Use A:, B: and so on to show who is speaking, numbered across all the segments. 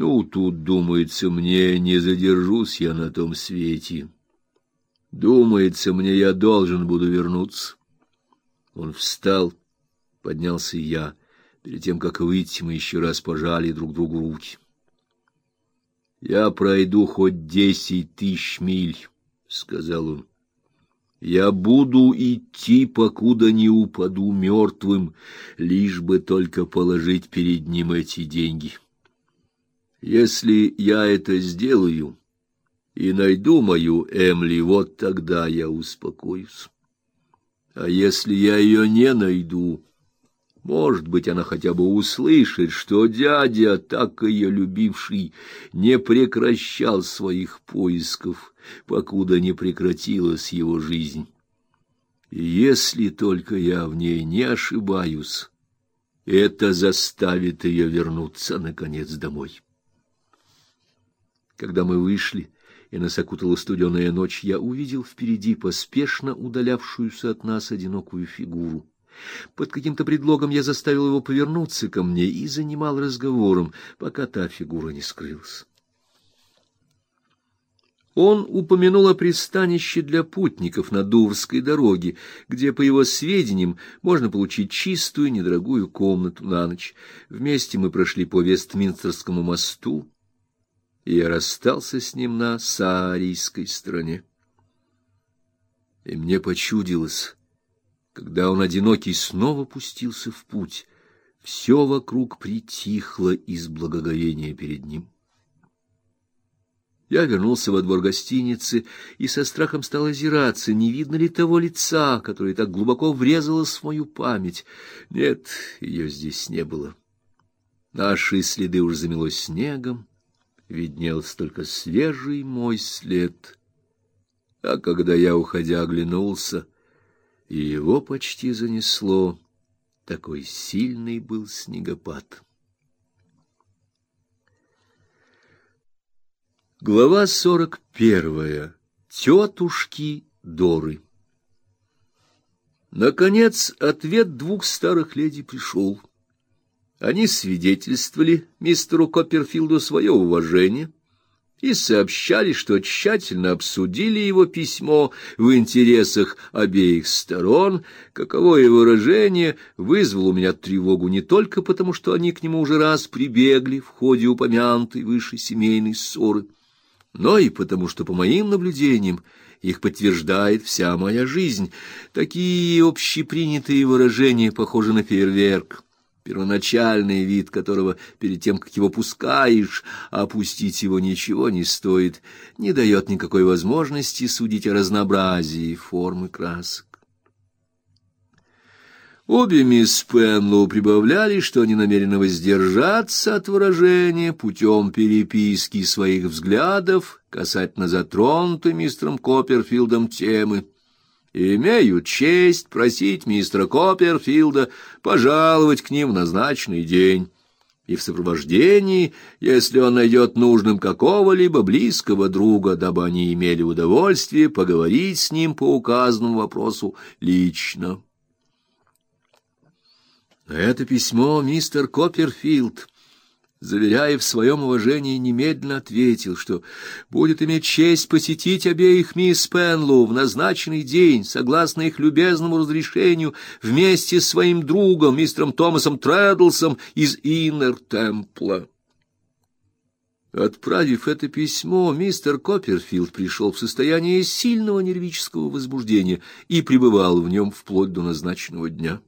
A: Ну, тут, думается мне, не задержусь я на том свете. Думается мне, я должен буду вернуться. Он встал, поднялся и я. Перед тем, как выйти, мы еще раз пожали друг другу руки. Я пройду хоть десять тысяч миль, — сказал он. Я буду идти, покуда не упаду мертвым, лишь бы только положить перед ним эти деньги. Если я это сделаю и найду мою Эмли, вот тогда я успокоюсь. А если я ее не найду, может быть, она хотя бы услышит, что дядя, так ее любивший, не прекращал своих поисков, покуда не прекратилась его жизнь. Если только я в ней не ошибаюсь, это заставит ее вернуться, наконец, домой. Когда мы вышли, и нас окутала студеная ночь, я увидел впереди поспешно удалявшуюся от нас одинокую фигуру. Под каким-то предлогом я заставил его повернуться ко мне и занимал разговором, пока та фигура не скрылась. Он упомянул о пристанище для путников на Дуврской дороге, где, по его сведениям, можно получить чистую, недорогую комнату на ночь. Вместе мы прошли по Вестминстерскому мосту, и я расстался с ним на саарийской стороне. И мне почудилось, когда он одинокий снова пустился в путь, все вокруг притихло из благоговения перед ним. Я вернулся во двор гостиницы и со страхом стал озираться, не видно ли того лица, которое так глубоко врезалось в мою память. Нет, ее здесь не было. Наши следы уж замело снегом, виднелся только свежий мой след. А когда я, уходя, оглянулся, и его почти занесло, такой сильный был снегопад. Глава сорок первая. Тетушки Доры. Наконец, ответ двух старых леди пришел. Они свидетельствовали мистеру Копперфилду свое уважение и сообщали, что тщательно обсудили его письмо в интересах обеих сторон. Каковое выражение вызвало у меня тревогу не только потому, что они к нему уже раз прибегли в ходе упомянутой выше семейной ссоры, но и потому, что, по моим наблюдениям, их подтверждает вся моя жизнь. Такие общепринятые выражения похожи на фейерверк первоначальный вид которого перед тем, как его пускаешь, опустить его ничего не стоит, не дает никакой возможности судить о разнообразии формы красок. Обе мисс Пенлоу прибавляли, что они намерены воздержаться от выражения путем переписки своих взглядов касательно затронутой мистером Копперфилдом темы — имею честь просить мистера Копперфилда пожаловать к ним в назначенный день и в сопровождении, если он найдет нужным какого-либо близкого друга, дабы они имели удовольствие поговорить с ним по указанному вопросу лично. это письмо мистер Копперфилд заверяя в своем уважении, немедленно ответил, что будет иметь честь посетить обеих мисс Пенлоу в назначенный день, согласно их любезному разрешению, вместе с своим другом, мистером Томасом Трэддлсом из Иннер-Темпла. Отправив это письмо, мистер Копперфилд пришел в состояние сильного нервического возбуждения и пребывал в нем вплоть до назначенного дня.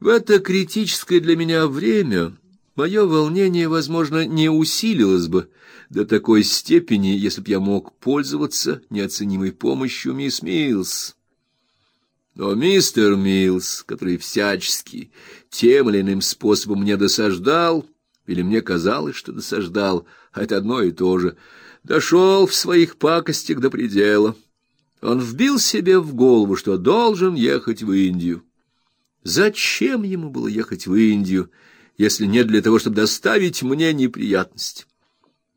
A: В это критическое для меня время мое волнение, возможно, не усилилось бы до такой степени, если б я мог пользоваться неоценимой помощью мисс Милс. Но мистер Милс, который всячески тем или иным способом мне досаждал, или мне казалось, что досаждал, а это одно и то же, дошел в своих пакостях до предела. Он вбил себе в голову, что должен ехать в Индию. Зачем ему было ехать в Индию, если не для того, чтобы доставить мне неприятность?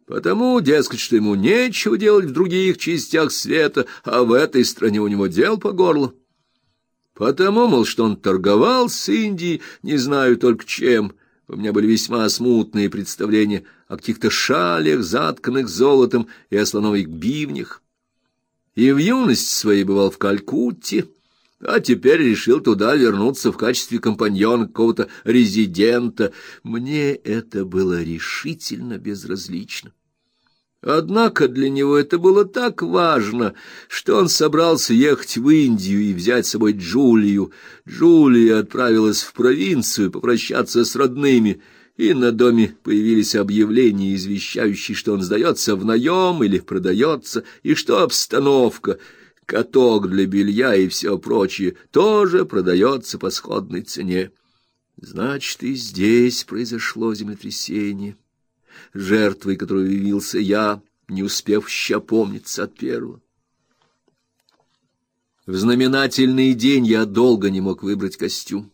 A: Потому, дескать, что ему нечего делать в других частях света, а в этой стране у него дел по горло. Потому, мол, что он торговал с Индией, не знаю только чем, У меня были весьма смутные представления о каких-то шалях, затканных золотом и о слоновых бивнях. И в юности своей бывал в Калькутте, а теперь решил туда вернуться в качестве компаньона какого-то резидента. Мне это было решительно безразлично. Однако для него это было так важно, что он собрался ехать в Индию и взять с собой Джулию. Джулия отправилась в провинцию попрощаться с родными, и на доме появились объявления, извещающие, что он сдается в наем или продается, и что обстановка, каток для белья и все прочее тоже продается по сходной цене. Значит, и здесь произошло землетрясение жертвой которой явился я, не успев еще помниться от первого. В знаменательный день я долго не мог выбрать костюм.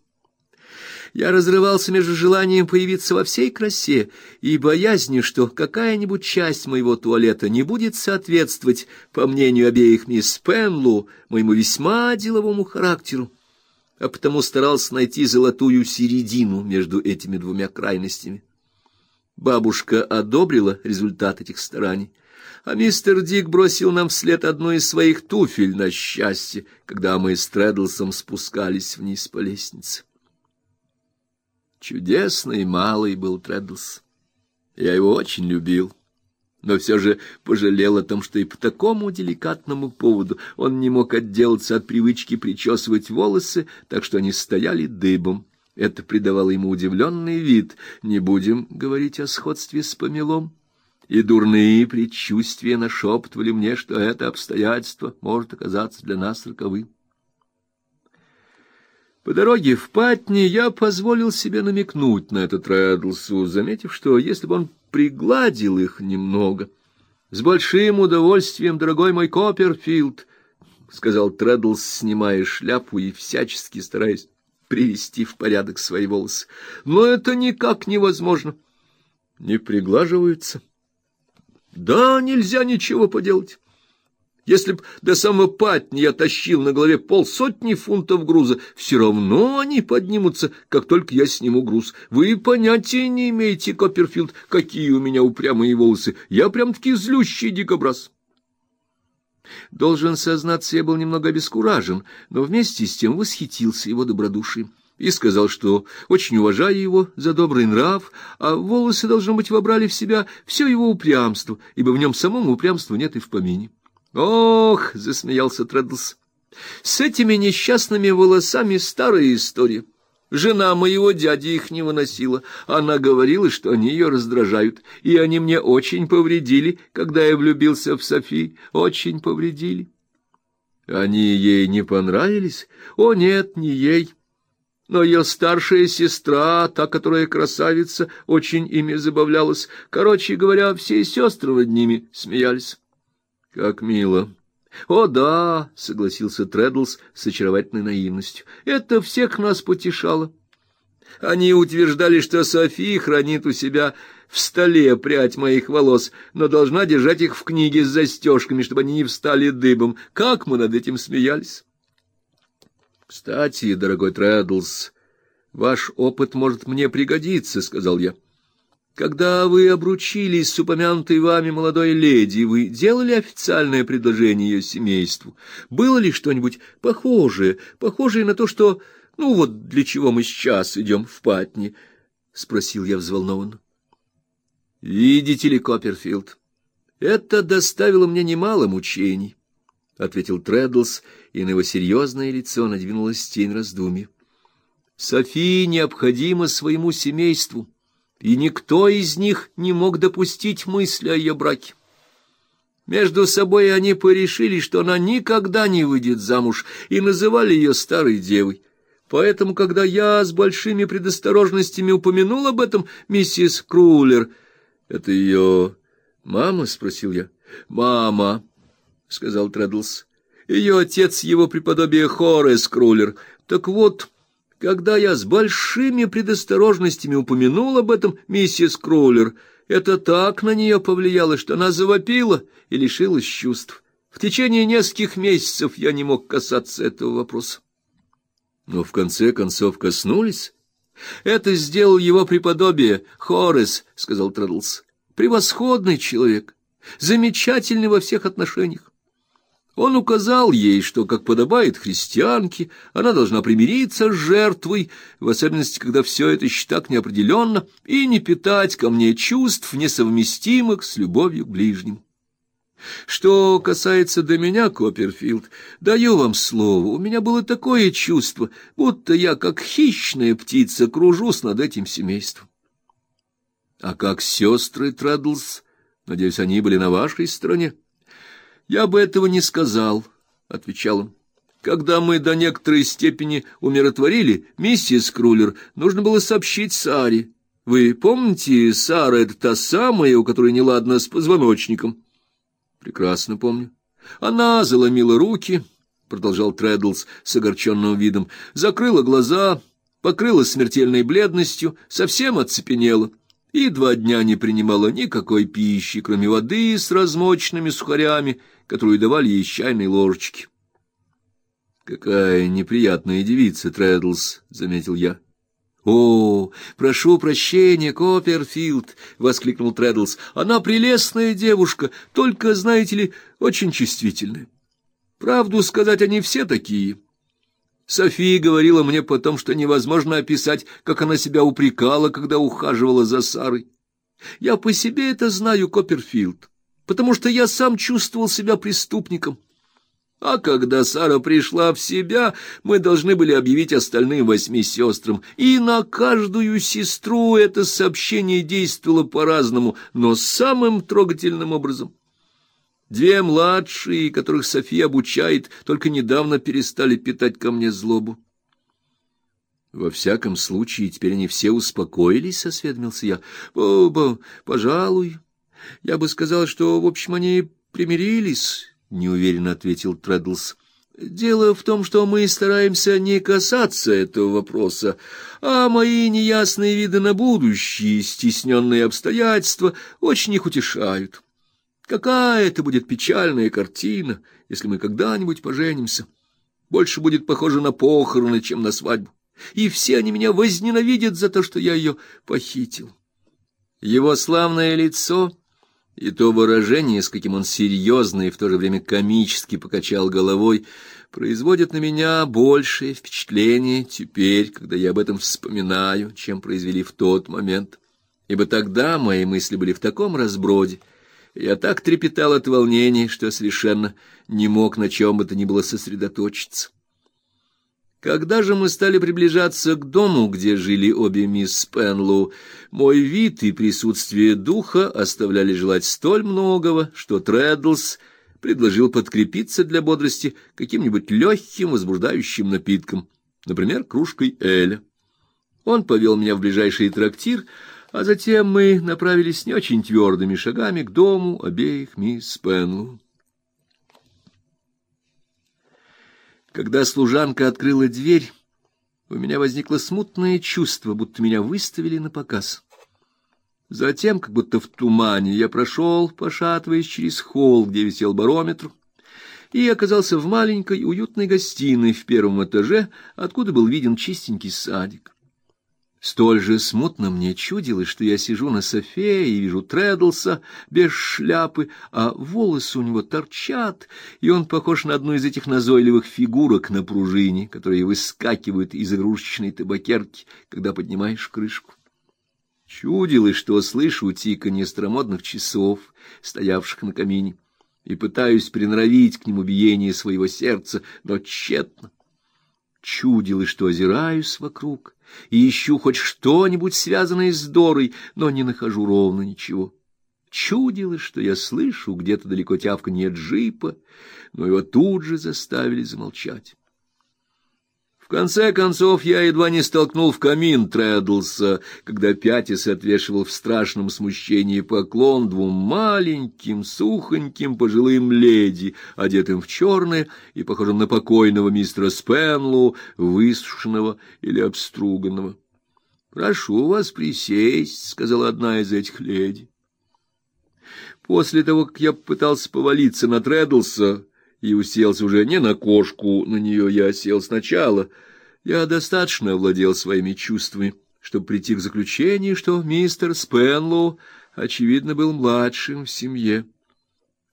A: Я разрывался между желанием появиться во всей красе и боязнью, что какая-нибудь часть моего туалета не будет соответствовать, по мнению обеих мисс Пенлу, моему весьма деловому характеру, а потому старался найти золотую середину между этими двумя крайностями. Бабушка одобрила результат этих стараний, а мистер Дик бросил нам вслед одну из своих туфель на счастье, когда мы с Тредлсом спускались вниз по лестнице. Чудесный малый был Тредлс. Я его очень любил, но все же пожалел о том, что и по такому деликатному поводу он не мог отделаться от привычки причесывать волосы, так что они стояли дыбом. Это придавало ему удивленный вид. Не будем говорить о сходстве с помелом. И дурные предчувствия нашептывали мне, что это обстоятельство может оказаться для нас роковым. По дороге в Патни я позволил себе намекнуть на этот Рэдлсу, заметив, что если бы он пригладил их немного... — С большим удовольствием, дорогой мой Копперфилд, — сказал Треддлс, снимая шляпу и всячески стараясь привести в порядок свои волосы. Но это никак невозможно. Не приглаживаются. Да, нельзя ничего поделать. Если б до самого патни я тащил на голове полсотни фунтов груза, все равно они поднимутся, как только я сниму груз. Вы понятия не имеете, Копперфилд, какие у меня упрямые волосы. Я прям-таки злющий дикобраз. Должен сознаться, я был немного обескуражен, но вместе с тем восхитился его добродушием и сказал, что очень уважаю его за добрый нрав, а волосы, должно быть, вобрали в себя все его упрямство, ибо в нем самому упрямства нет и в помине. «Ох!» — засмеялся Треддлс. «С этими несчастными волосами старая история». Жена моего дяди их не выносила. Она говорила, что они ее раздражают, и они мне очень повредили, когда я влюбился в Софи, очень повредили. Они ей не понравились? О, нет, не ей. Но ее старшая сестра, та, которая красавица, очень ими забавлялась. Короче говоря, все сестры над ними смеялись. Как мило. «О, да», — согласился Тредлс с очаровательной наивностью, — «это всех нас потешало». Они утверждали, что София хранит у себя в столе прядь моих волос, но должна держать их в книге с застежками, чтобы они не встали дыбом. Как мы над этим смеялись! Кстати, дорогой Тредлс, ваш опыт может мне пригодиться, — сказал я. Когда вы обручились с упомянутой вами молодой леди, вы делали официальное предложение ее семейству? Было ли что-нибудь похожее, похожее на то, что... Ну вот для чего мы сейчас идем в Патни? — спросил я взволнованно. — Видите ли, Копперфилд, это доставило мне немало мучений, — ответил Треддлс, и на его серьезное лицо надвинулась тень раздумья. — Софии необходимо своему семейству. — и никто из них не мог допустить мысли о ее браке. Между собой они порешили, что она никогда не выйдет замуж, и называли ее старой девой. Поэтому, когда я с большими предосторожностями упомянул об этом миссис Крулер... — Это ее мама? — спросил я. — Мама, — сказал Треддлс. — Ее отец, его преподобие Хорес Крулер. Так вот... Когда я с большими предосторожностями упомянул об этом миссис Кроллер, это так на нее повлияло, что она завопила и лишилась чувств. В течение нескольких месяцев я не мог касаться этого вопроса. Но в конце концов коснулись. Это сделал его преподобие Хорес, сказал Трэддлс. Превосходный человек, замечательный во всех отношениях. Он указал ей, что, как подобает христианке, она должна примириться с жертвой, в особенности, когда все это еще так неопределенно, и не питать ко мне чувств, несовместимых с любовью к ближнему. Что касается до меня, Копперфилд, даю вам слово, у меня было такое чувство, будто я, как хищная птица, кружусь над этим семейством. А как сестры Трэддлс, надеюсь, они были на вашей стороне? Я бы этого не сказал, — отвечал он. Когда мы до некоторой степени умиротворили миссис Крулер, нужно было сообщить Саре. Вы помните, Сара — это та самая, у которой неладно с позвоночником? — Прекрасно помню. Она заломила руки, продолжал Трэддлс с огорченным видом, закрыла глаза, покрылась смертельной бледностью, совсем оцепенела и два дня не принимала никакой пищи, кроме воды с размоченными сухарями, которую давали ей чайной ложечки. Какая неприятная девица, Трэддлс, заметил я. «О, прошу прощения, Копперфилд!» — воскликнул Трэддлс. «Она прелестная девушка, только, знаете ли, очень чувствительная. Правду сказать, они все такие». София говорила мне потом, что невозможно описать, как она себя упрекала, когда ухаживала за Сарой. Я по себе это знаю, Копперфилд, потому что я сам чувствовал себя преступником. А когда Сара пришла в себя, мы должны были объявить остальным восьми сестрам, и на каждую сестру это сообщение действовало по-разному, но самым трогательным образом. Две младшие, которых София обучает, только недавно перестали питать ко мне злобу. Во всяком случае, теперь они все успокоились, — осведомился я. Бо, — Пожалуй. Я бы сказал, что, в общем, они примирились — неуверенно ответил Трэддлс. Дело в том, что мы стараемся не касаться этого вопроса, а мои неясные виды на будущее, стесненные обстоятельства очень их утешают. Какая это будет печальная картина, если мы когда-нибудь поженимся. Больше будет похоже на похороны, чем на свадьбу. И все они меня возненавидят за то, что я ее похитил. Его славное лицо и то выражение, с каким он серьезно и в то же время комически покачал головой, производит на меня большее впечатление теперь, когда я об этом вспоминаю, чем произвели в тот момент. Ибо тогда мои мысли были в таком разброде, я так трепетал от волнения, что совершенно не мог на чем бы то ни было сосредоточиться. Когда же мы стали приближаться к дому, где жили обе мисс Пенлоу, мой вид и присутствие духа оставляли желать столь многого, что Трэддлс предложил подкрепиться для бодрости каким-нибудь легким возбуждающим напитком, например, кружкой эля. Он повел меня в ближайший трактир, а затем мы направились не очень твердыми шагами к дому обеих мисс Пенлоу. Когда служанка открыла дверь, у меня возникло смутное чувство, будто меня выставили на показ. Затем, как будто в тумане, я прошел, пошатываясь через холл, где висел барометр, и оказался в маленькой уютной гостиной в первом этаже, откуда был виден чистенький садик. Столь же смутно мне чудилось, что я сижу на софе и вижу Трэддлса без шляпы, а волосы у него торчат, и он похож на одну из этих назойливых фигурок на пружине, которые выскакивают из игрушечной табакерки, когда поднимаешь крышку. Чудилось, что слышу тиканье старомодных часов, стоявших на камине, и пытаюсь приноровить к нему биение своего сердца, но тщетно. Чудилось, что озираюсь вокруг и ищу хоть что-нибудь связанное с Дорой, но не нахожу ровно ничего. Чудилось, что я слышу где-то далеко тявканье джипа, но его тут же заставили замолчать. В конце концов, я едва не столкнул в камин Трэддлса, когда Пятис отвешивал в страшном смущении поклон двум маленьким, сухоньким пожилым леди, одетым в черное и похожим на покойного мистера Спенлу, высушенного или обструганного. «Прошу вас присесть», — сказала одна из этих леди. После того, как я пытался повалиться на Трэддлса, и уселся уже не на кошку, на нее я сел сначала. Я достаточно овладел своими чувствами, чтобы прийти к заключению, что мистер Спенлоу, очевидно, был младшим в семье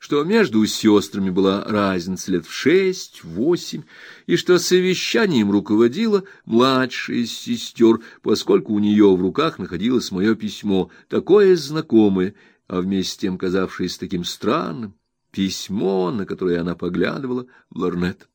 A: что между сестрами была разница лет в шесть-восемь, и что совещанием руководила младшая из сестер, поскольку у нее в руках находилось мое письмо, такое знакомое, а вместе с тем казавшееся таким странным, письмо, на которое она поглядывала в лорнет.